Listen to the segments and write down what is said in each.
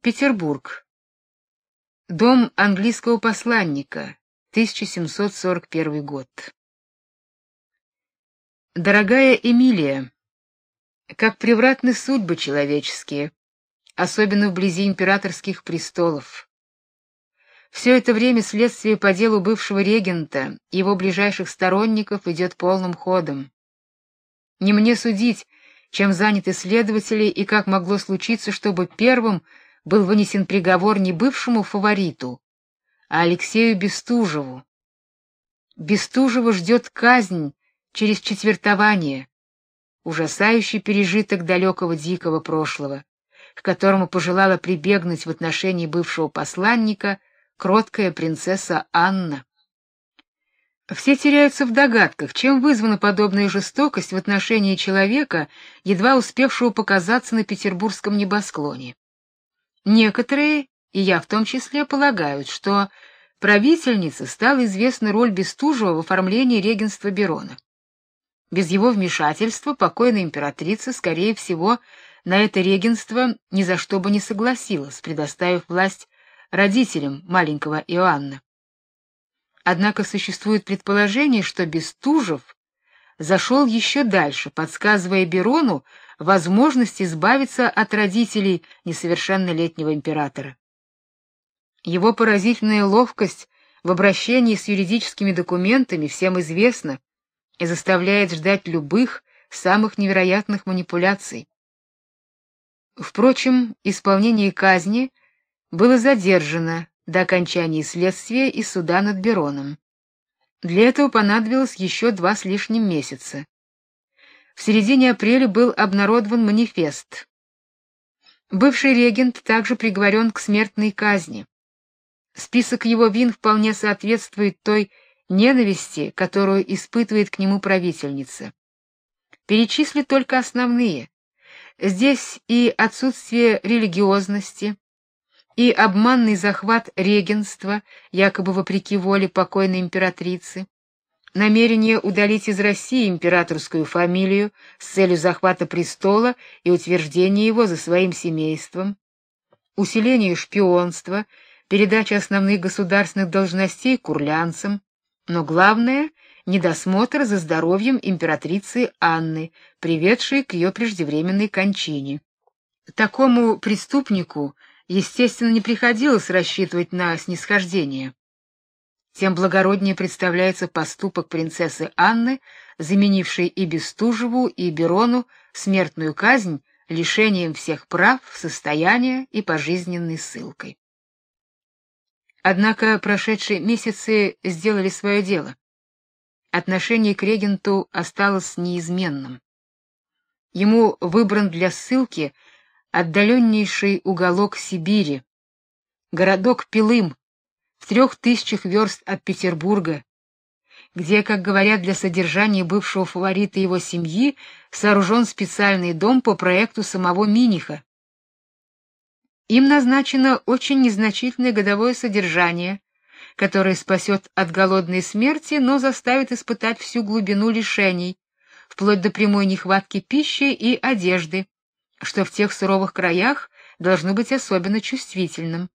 Петербург. Дом английского посланника, 1741 год. Дорогая Эмилия, как превратны судьбы человеческие, особенно вблизи императорских престолов. Все это время следствие по делу бывшего регента его ближайших сторонников идет полным ходом. Не мне судить, чем заняты следователи и как могло случиться, чтобы первым был вынесен приговор не бывшему фавориту, а Алексею Бестужеву. Бестужева ждет казнь через четвертование, ужасающий пережиток далекого дикого прошлого, к которому пожелала прибегнуть в отношении бывшего посланника кроткая принцесса Анна. Все теряются в догадках, чем вызвана подобная жестокость в отношении человека, едва успевшего показаться на петербургском небосклоне. Некоторые, и я в том числе, полагают, что правительнице стала известна роль Бестужева в оформлении регенства Берона. Без его вмешательства покойная императрица, скорее всего, на это регенство ни за что бы не согласилась, предоставив власть родителям маленького Иоанна. Однако существует предположение, что Бестужев зашел еще дальше, подсказывая Берону возможность избавиться от родителей несовершеннолетнего императора. Его поразительная ловкость в обращении с юридическими документами всем известна и заставляет ждать любых самых невероятных манипуляций. Впрочем, исполнение казни было задержано до окончания следствия и суда над Бероном. Для этого понадобилось еще два с лишним месяца. В середине апреля был обнародован манифест. Бывший регент также приговорен к смертной казни. Список его вин вполне соответствует той ненависти, которую испытывает к нему правительница. Перечислю только основные. Здесь и отсутствие религиозности, и обманный захват регенства, якобы вопреки воле покойной императрицы, намерение удалить из России императорскую фамилию с целью захвата престола и утверждения его за своим семейством, усиление шпионства, передача основных государственных должностей курлянцам, но главное недосмотр за здоровьем императрицы Анны, приведший к ее преждевременной кончине. Такому преступнику, естественно, не приходилось рассчитывать на снисхождение. Тем благороднее представляется поступок принцессы Анны, заменившей и Бестужеву, и Берону смертную казнь лишением всех прав, состояния и пожизненной ссылкой. Однако прошедшие месяцы сделали свое дело. Отношение к регенту осталось неизменным. Ему выбран для ссылки отдаленнейший уголок Сибири, городок Пилым, в трех тысячах верст от Петербурга, где, как говорят, для содержания бывшего фаворита его семьи сооружен специальный дом по проекту самого Миниха. Им назначено очень незначительное годовое содержание, которое спасет от голодной смерти, но заставит испытать всю глубину лишений, вплоть до прямой нехватки пищи и одежды, что в тех суровых краях должно быть особенно чувствительным.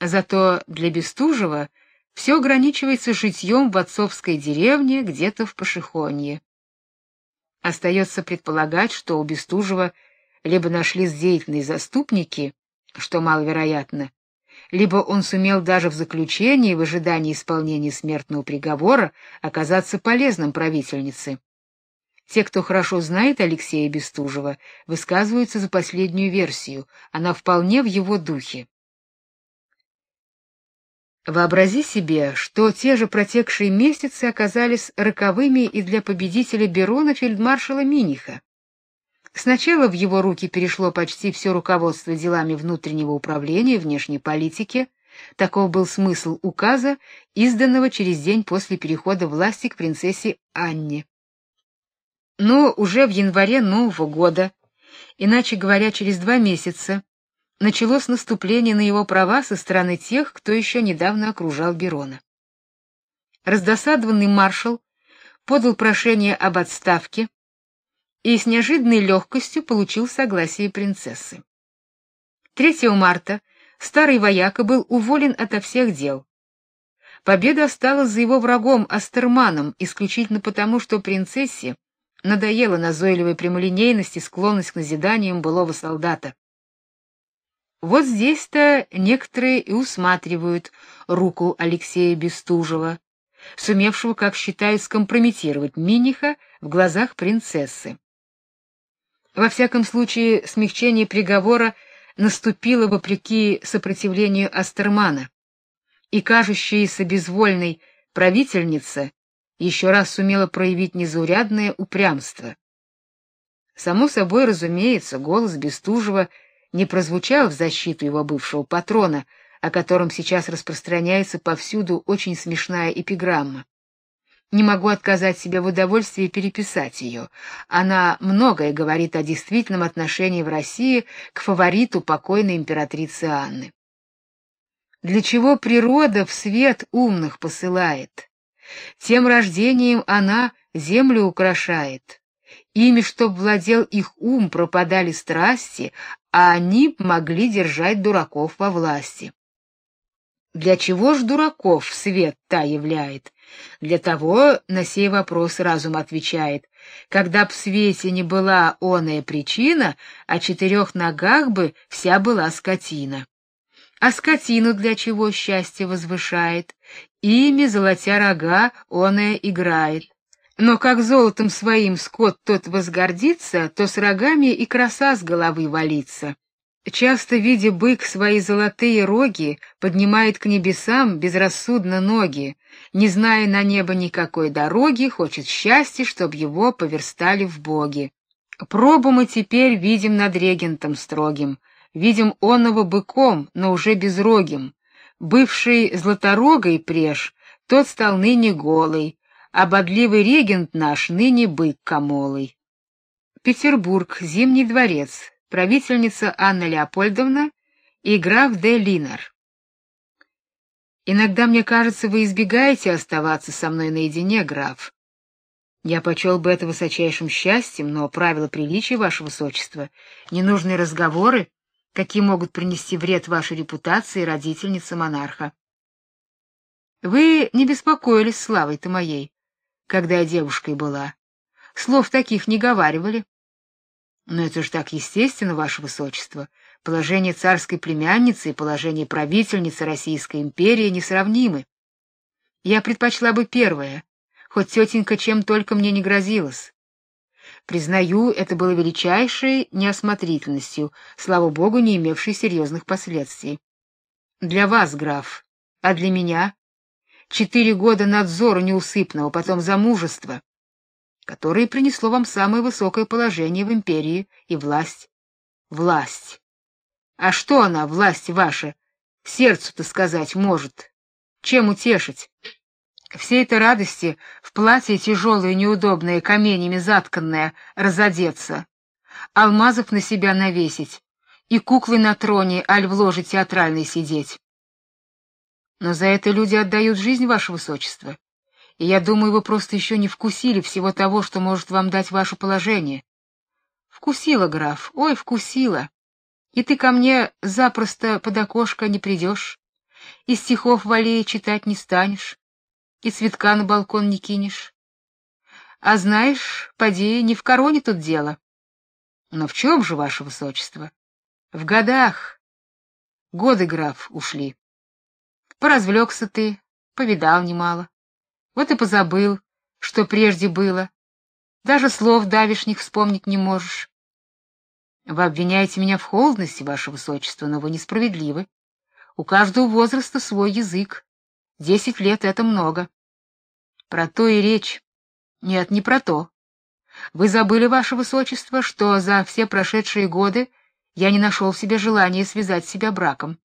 Зато для Бестужева все ограничивается житьем в отцовской деревне где-то в Пашихонье. Остается предполагать, что у Бестужева либо нашлись деятельные заступники, что маловероятно, либо он сумел даже в заключении, в ожидании исполнения смертного приговора, оказаться полезным правительнице. Те, кто хорошо знает Алексея Бестужева, высказываются за последнюю версию. Она вполне в его духе. Вообрази себе, что те же протекшие месяцы оказались роковыми и для победителя Берона фельдмаршала Миниха. Сначала в его руки перешло почти все руководство делами внутреннего управления и внешней политики. Таков был смысл указа, изданного через день после перехода власти к принцессе Анне. Но уже в январе нового года, иначе говоря, через два месяца, началось наступление на его права со стороны тех, кто еще недавно окружал Берона. Раздосадованный маршал подал прошение об отставке, и с неожиданной легкостью получил согласие принцессы. 3 марта старый вояка был уволен ото всех дел. Победа осталась за его врагом Астерманом исключительно потому, что принцессе надоела назойливая прямолинейность и склонность к назиданиям былого солдата. Вот здесь-то некоторые и усматривают руку Алексея Бестужева, сумевшего, как считают, скомпрометировать Миниха в глазах принцессы. Во всяком случае, смягчение приговора наступило вопреки сопротивлению Астермана, и кажущаяся безвольной правительница еще раз сумела проявить незаурядное упрямство. Само собой, разумеется, голос Бестужева не прозвучал в защиту его бывшего патрона, о котором сейчас распространяется повсюду очень смешная эпиграмма. Не могу отказать себе в удовольствии переписать ее. Она многое говорит о действительном отношении в России к фавориту покойной императрицы Анны. Для чего природа в свет умных посылает? Тем рождением она землю украшает. Ими, чтоб владел их ум, пропадали страсти, а они могли держать дураков во власти. Для чего ж дураков свет та являет? Для того на сей вопрос разум отвечает: когда б в свете не была оная причина, о четырех ногах бы вся была скотина. А скотину для чего счастье возвышает? Ими золотя рога оная играет. Но как золотом своим скот тот возгордится, то с рогами и краса с головы валится. Часто, видя бык свои золотые роги, поднимает к небесам безрассудно ноги, не зная на небо никакой дороги, хочет счастья, чтоб его поверстали в боги. Пробу мы теперь видим над регентом строгим, видим оного быком, но уже безрогим. Бывший златорогой преж, тот стал ныне голый, а бодливый регент наш ныне бык комолый. Петербург, Зимний дворец, правительница Анна Леопольдовна и граф де Линар. Иногда мне кажется, вы избегаете оставаться со мной наедине, граф. Я почел бы это высочайшим счастьем, но правила приличия, ваше высочество, ненужные разговоры, какие могут принести вред вашей репутации родительницы монарха. Вы не беспокоились славой-то моей, когда я девушкой была. Слов таких не говаривали. Но это же так естественно, ваше высочество. Положение царской племянницы и положение правительницы Российской империи несравнимы. Я предпочла бы первое, хоть тетенька чем только мне не грозилась. Признаю, это было величайшей неосмотрительностью, слава богу, не имевшей серьезных последствий. Для вас, граф, а для меня четыре года надзора неусыпного, потом замужество которое принесло вам самое высокое положение в империи и власть. Власть. А что она, власть ваша, сердцу-то сказать может? Чем утешить? Все это радости в платье тяжелое неудобное, каменями затканное, разодеться, алмазов на себя навесить и куклы на троне, аль в ложе театральной сидеть. Но за это люди отдают жизнь, ваше высочество. И я думаю, вы просто еще не вкусили всего того, что может вам дать ваше положение. Вкусила, граф. Ой, вкусила. И ты ко мне запросто под окошко не придешь, и стихов в аллее читать не станешь, и цветка на балкон не кинешь. А знаешь, поди, не в короне тут дело. Но в чем же ваше высочество? В годах. Годы, граф, ушли. Поразвлекся ты, повидал немало. Вот и позабыл, что прежде было. Даже слов давишних вспомнить не можешь. Вы обвиняете меня в холодности, ваше высочество, но вы несправедливы. У каждого возраста свой язык. Десять лет это много. Про то и речь. Нет, не про то. Вы забыли, ваше высочество, что за все прошедшие годы я не нашел в себе желания связать себя браком.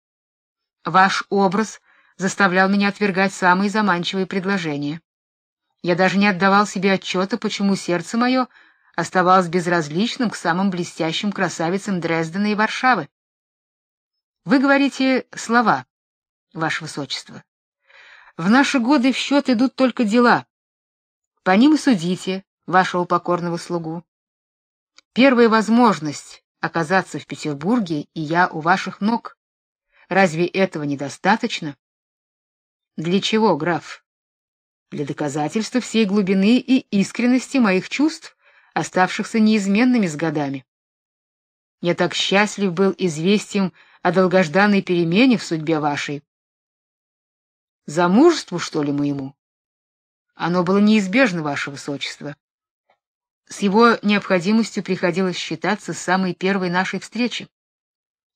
Ваш образ заставлял меня отвергать самые заманчивые предложения. Я даже не отдавал себе отчета, почему сердце мое оставалось безразличным к самым блестящим красавицам Дрездена и Варшавы. Вы говорите слова, ваше высочество. В наши годы в счет идут только дела. По ним и судите вашего покорного слугу. Первая возможность оказаться в Петербурге, и я у ваших ног. Разве этого недостаточно? Для чего, граф? Для доказательства всей глубины и искренности моих чувств, оставшихся неизменными с годами. Я так счастлив был известием о долгожданной перемене в судьбе вашей. Замужеству, что ли, моему? Оно было неизбежно, ваше высочество. С его необходимостью приходилось считаться с самой первой нашей встречи.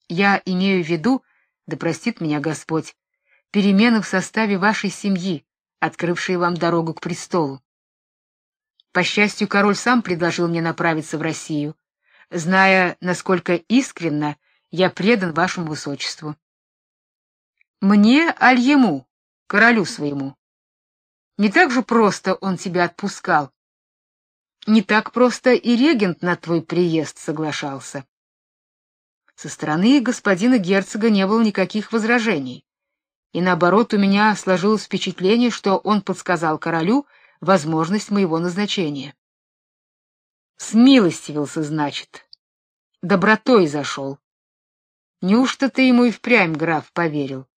Я имею в виду, да простит меня Господь, перемены в составе вашей семьи, открывшие вам дорогу к престолу. По счастью, король сам предложил мне направиться в Россию, зная, насколько искренно я предан вашему высочеству. Мне, аль ему, королю своему. Не так же просто он тебя отпускал, не так просто и регент на твой приезд соглашался. Со стороны господина герцога не было никаких возражений. И наоборот, у меня сложилось впечатление, что он подсказал королю возможность моего назначения. Смилостивился, значит. Добротой зашел. Неужто ты ему и впрямь, граф, поверил?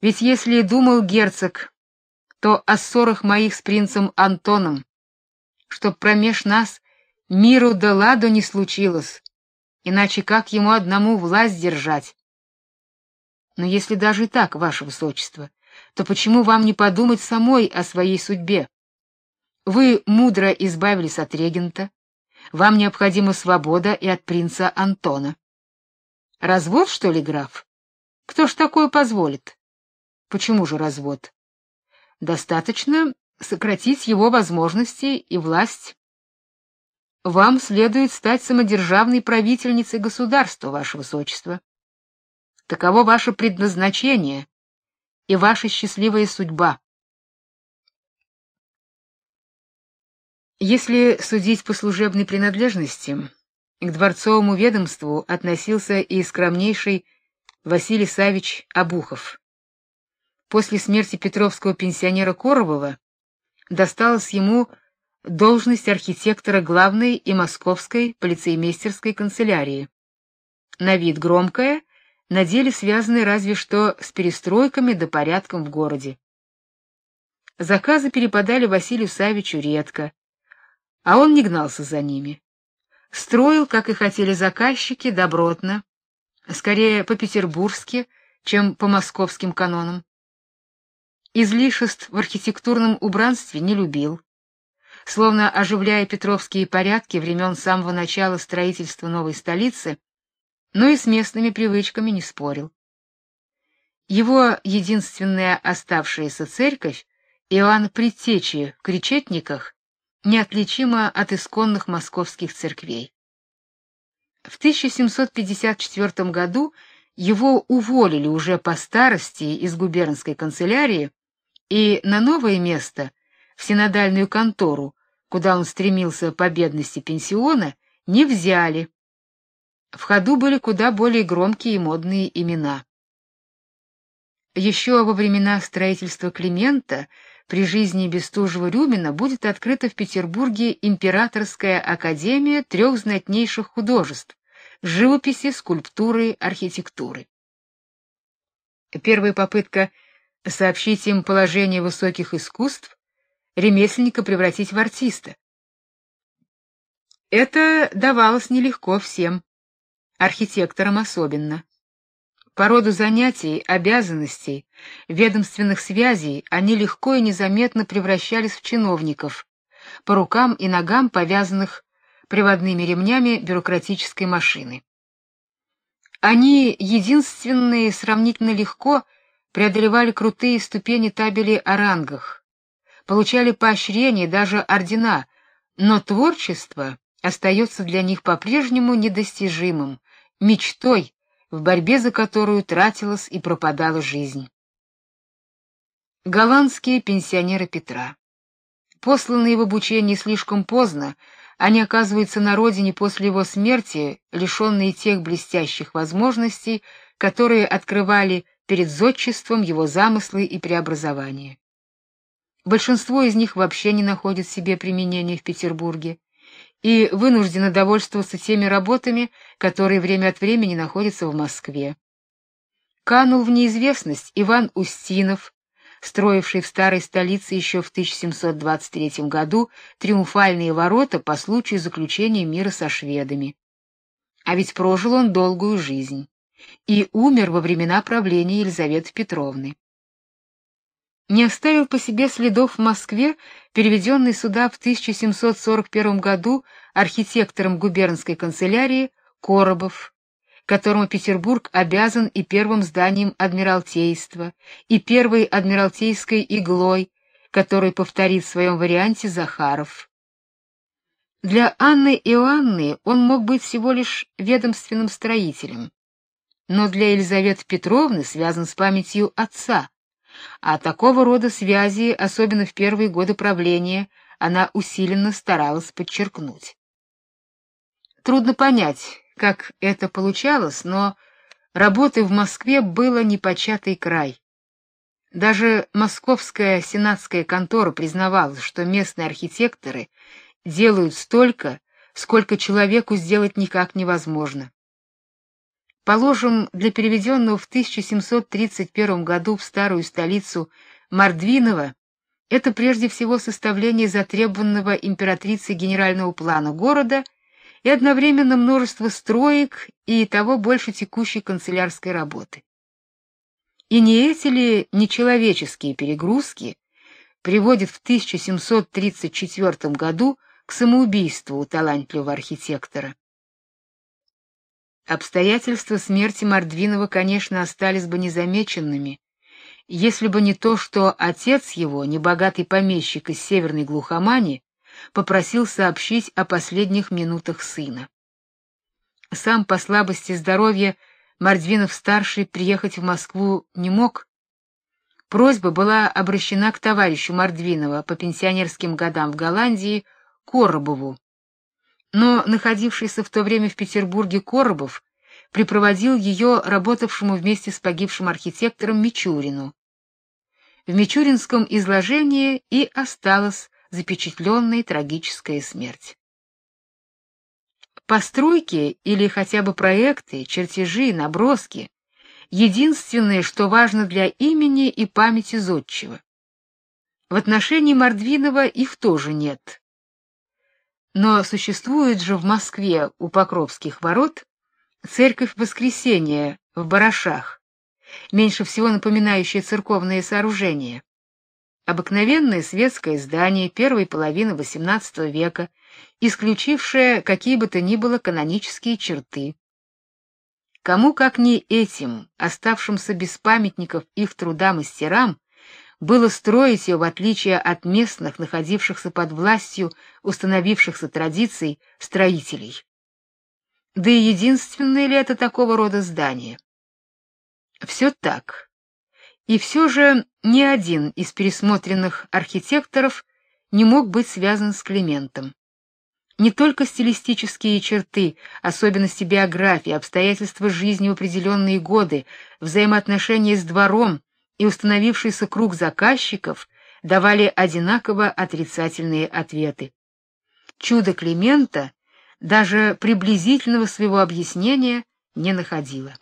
Ведь если и думал герцог, то о ссорах моих с принцем Антоном чтоб промеж нас миру да ладу не случилось, иначе как ему одному власть держать? Но если даже и так, ваше высочество, то почему вам не подумать самой о своей судьбе? Вы мудро избавились от регента, вам необходима свобода и от принца Антона. Развод, что ли, граф? Кто ж такое позволит? Почему же развод? Достаточно сократить его возможности и власть. Вам следует стать самодержавной правительницей государства, ваше высочество. Таково ваше предназначение и ваша счастливая судьба. Если судить по служебной принадлежности, к дворцовому ведомству относился и скромнейший Василий Савич Обухов. После смерти петровского пенсионера Коробова досталась ему должность архитектора главной и московской полицеймейстерской канцелярии. На вид громкая, на деле связанная разве что с перестройками да порядком в городе. Заказы перепадали Василию Савичу редко, а он не гнался за ними. Строил, как и хотели заказчики, добротно, скорее по-петербургски, чем по московским канонам. Излишеств в архитектурном убранстве не любил. Словно оживляя петровские порядки времен самого начала строительства новой столицы, но и с местными привычками не спорил. Его единственная оставшаяся церковь, Иоанн Предтечи в Кречетниках, неотличима от исконных московских церквей. В 1754 году его уволили уже по старости из губернской канцелярии и на новое место, в синодальную контору, куда он стремился по бедности пенсиона, не взяли. В ходу были куда более громкие и модные имена. Еще во времена строительства Климента при жизни Бестужева-Рюмина будет открыта в Петербурге Императорская академия трех знатнейших художеств: живописи, скульптуры, архитектуры. Первая попытка сообщить им положение высоких искусств, ремесленника превратить в артиста. Это давалось нелегко всем, архитекторам особенно. По роду занятий, обязанностей, ведомственных связей они легко и незаметно превращались в чиновников, по рукам и ногам повязанных приводными ремнями бюрократической машины. Они единственные сравнительно легко преодолевали крутые ступени табели о рангах, получали поощрения, даже ордена, но творчество остается для них по-прежнему недостижимым, мечтой, в борьбе за которую тратилась и пропадала жизнь. Голландские пенсионеры Петра. Посланные в обучение слишком поздно, они оказываются на родине после его смерти, лишенные тех блестящих возможностей, которые открывали перед зодчеством его замыслы и преобразования. Большинство из них вообще не находит себе применения в Петербурге, и вынуждена довольствоваться теми работами, которые время от времени находятся в Москве. Канул в неизвестность Иван Устинов, строивший в старой столице еще в 1723 году триумфальные ворота по случаю заключения мира со шведами. А ведь прожил он долгую жизнь и умер во времена правления Елизаветы Петровны. Не оставил по себе следов в Москве переведенный сюда в 1741 году архитектором губернской канцелярии Коробов, которому Петербург обязан и первым зданием адмиралтейства, и первой адмиралтейской иглой, которую повторит в своем варианте Захаров. Для Анны Иоанны он мог быть всего лишь ведомственным строителем, но для Елизаветы Петровны связан с памятью отца, а такого рода связи, особенно в первые годы правления, она усиленно старалась подчеркнуть. Трудно понять, как это получалось, но работы в Москве было непочатый край. Даже московская сенатская контора признавала, что местные архитекторы делают столько, сколько человеку сделать никак невозможно. Положим, для переведенного в 1731 году в старую столицу Мордвинова это прежде всего составление затребованного императрицей генерального плана города и одновременно множество строек и того больше текущей канцелярской работы. И не эти ли нечеловеческие перегрузки приводят в 1734 году к самоубийству талантливого архитектора? Обстоятельства смерти Мордвинова, конечно, остались бы незамеченными, если бы не то, что отец его, небогатый помещик из северной глухомани, попросил сообщить о последних минутах сына. Сам по слабости здоровья Мордвинов-старший приехать в Москву не мог. Просьба была обращена к товарищу Мордвинова по пенсионерским годам в Голландии Коробову, но находившийся в то время в Петербурге Коробов припроводил ее работавшему вместе с погибшим архитектором Мичурину. В Мичуринском изложении и осталась запечатленная трагическая смерть. Постройки или хотя бы проекты, чертежи, наброски единственное, что важно для имени и памяти зодчего. В отношении Мордвинова их тоже нет. Но существует же в Москве у Покровских ворот церковь Воскресения в Барашах, меньше всего напоминающая церковное сооружение. Обыкновенное светское здание первой половины XVIII века, исключившее какие бы то ни было канонические черты. Кому как не этим, оставшимся без памятников их труда мастерам, было строить ее в отличие от местных, находившихся под властью установившихся традиций строителей. Да и единственное ли это такого рода здание? Все так. И все же ни один из пересмотренных архитекторов не мог быть связан с Климентом. Не только стилистические черты, особенности биографии, обстоятельства жизни в определенные годы, взаимоотношения с двором и установившийся круг заказчиков давали одинаково отрицательные ответы. Чудо Климента даже приблизительного своего объяснения не находило.